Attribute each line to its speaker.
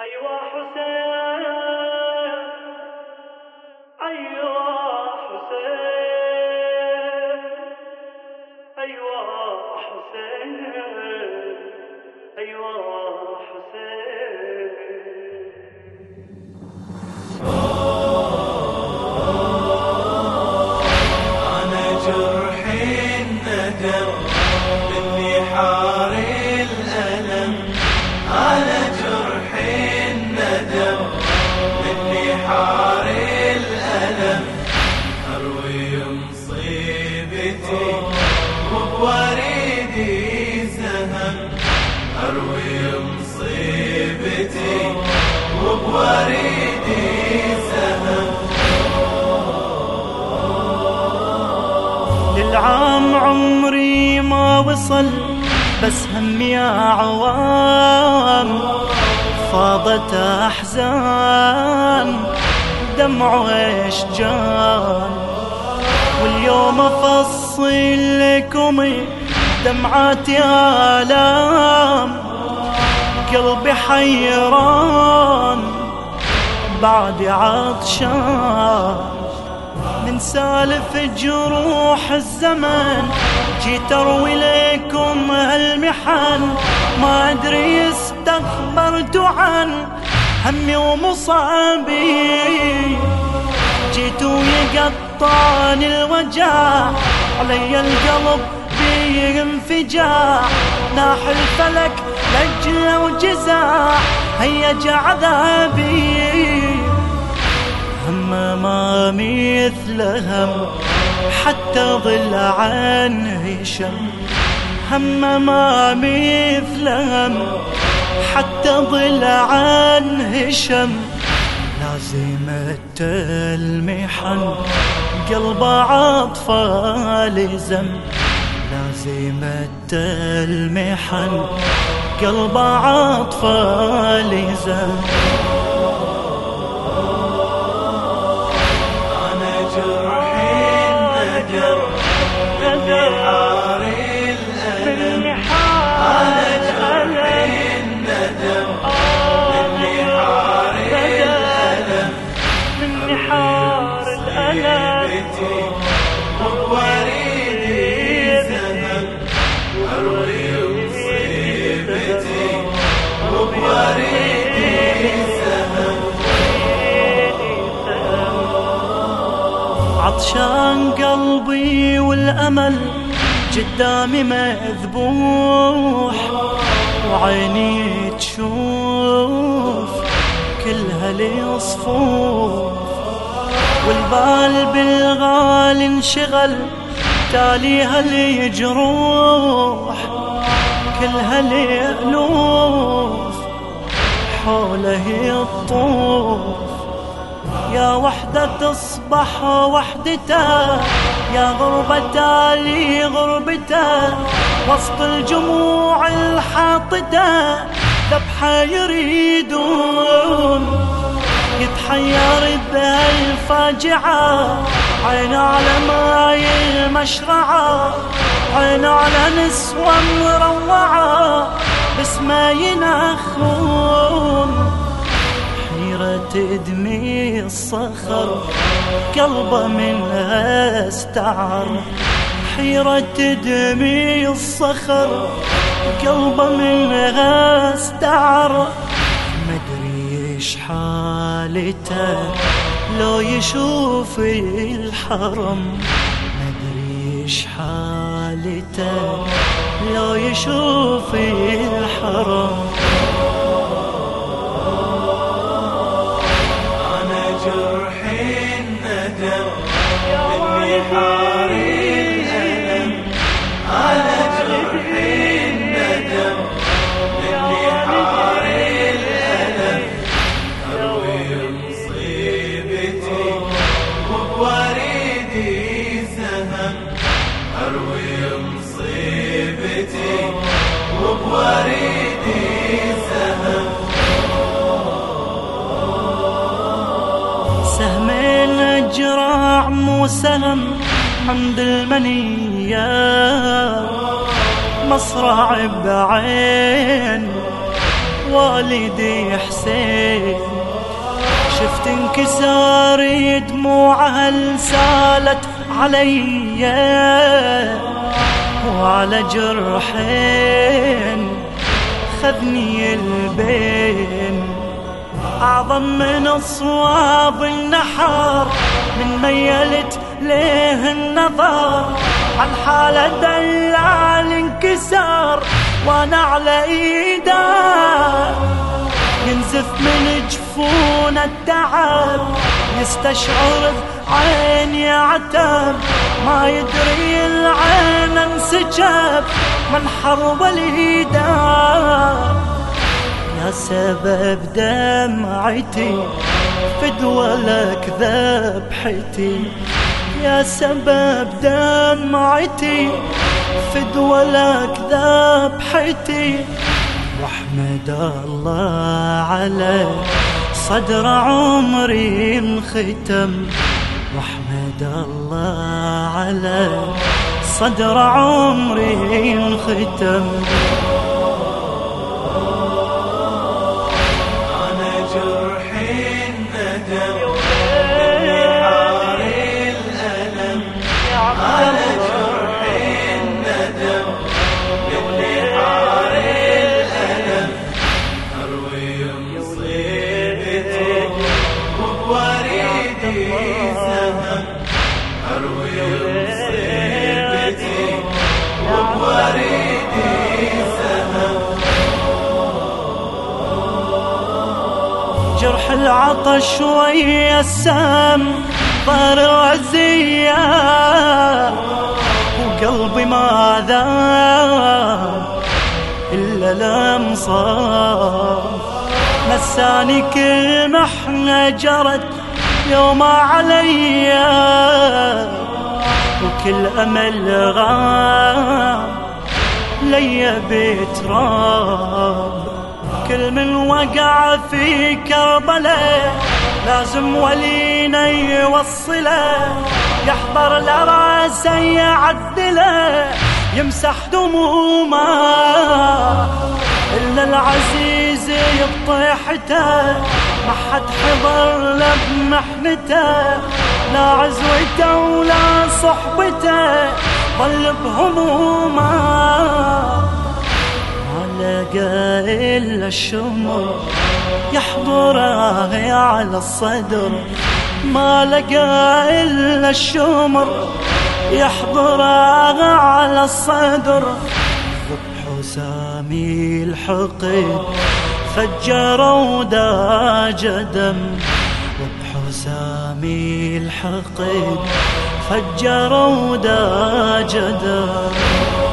Speaker 1: أيوا حسين أيوا حسين أيوا حسين أيوا حسين.
Speaker 2: وبوريدي سهم
Speaker 1: للعام عمري ما وصل بس همي يا عوام. فاضت أحزان دمع واشجان واليوم أفصل لكم دمعاتي آلام. قلبي حيران. بعد عطشان من سالف جروح الزمن. جيت أروي لكم هالمحن ما أدري استخبرت عن همي ومصابي. جيت ويقطعني الوجع علي القلب بيه انفجاع ناح الفلك لجة وجزاع هيج عذابي. هم ما مثل هم حتى ضل عن هشام. هم ما مثل هم حتى ضل عن هشام. لازمة المحن قلب عطفة لزم لازمة المحن قلب عطفة لزم عطشان قلبي والأمل قدامي مذبوح وعيني تشوف كلها لي صفوف والبال بالغالي انشغل تاليها لي جروح كلها لي ألوف حوله الطوف يا وحدة تصبح وحدته يا غربة لي غربته وسط الجموع الحاطدة ذبحة يريدون يتحير بهالفاجعة عين على ماي المشرعة عين على نسوة مروعة بس ما ينخون حيرة دمي الصخر قلبه منها استعر. حيرة دمي الصخر قلبه منها استعر. مدري إيش حالته لو يشوف الحرم. مدري إيش حالته لو يشوف الحرم. جراع مو سهم عند المنية مصرع بعين والدي حسين. شفت انكسار دموعها سالت علي وعلى جرحين خذني البين. أعظم من الصواب النحر من ميلت ليه النظر. عن حالة دلال انكسار وأنا على ايده ينزف من جفون التعب يستشعر عيني عتب ما يدري العين انسجب من حرب الهدى يا سبب دمعتي فدوى لك ذبحتي. يا سبب دمعتي فدوى لك ذبحتي. واحمد الله على صدر عمري انختم. واحمد الله على صدر عمري انختم. العطش ويا السم طار العزية وقلبي ما ذاب إلا الأمصار نساني كل محنة جرت يوم عليا وكل أمل غاب ليا بتراب. كل من وقع في كربلاء لازم ولينا يوصله. يحضر لراسه يعدله يمسح دمومه. إلا العزيز بطيحته ما حد حضر له بمحنته. لا عزوته ولا صحبته ظل بهمومه. لقى إلا الشمر. يحضره على الصدر. ما لقى إلا الشمر. يحضره على الصدر. ذبح سامي الحقد فجر وداج دم. ذبح سامي الحقد فجر وداج دم.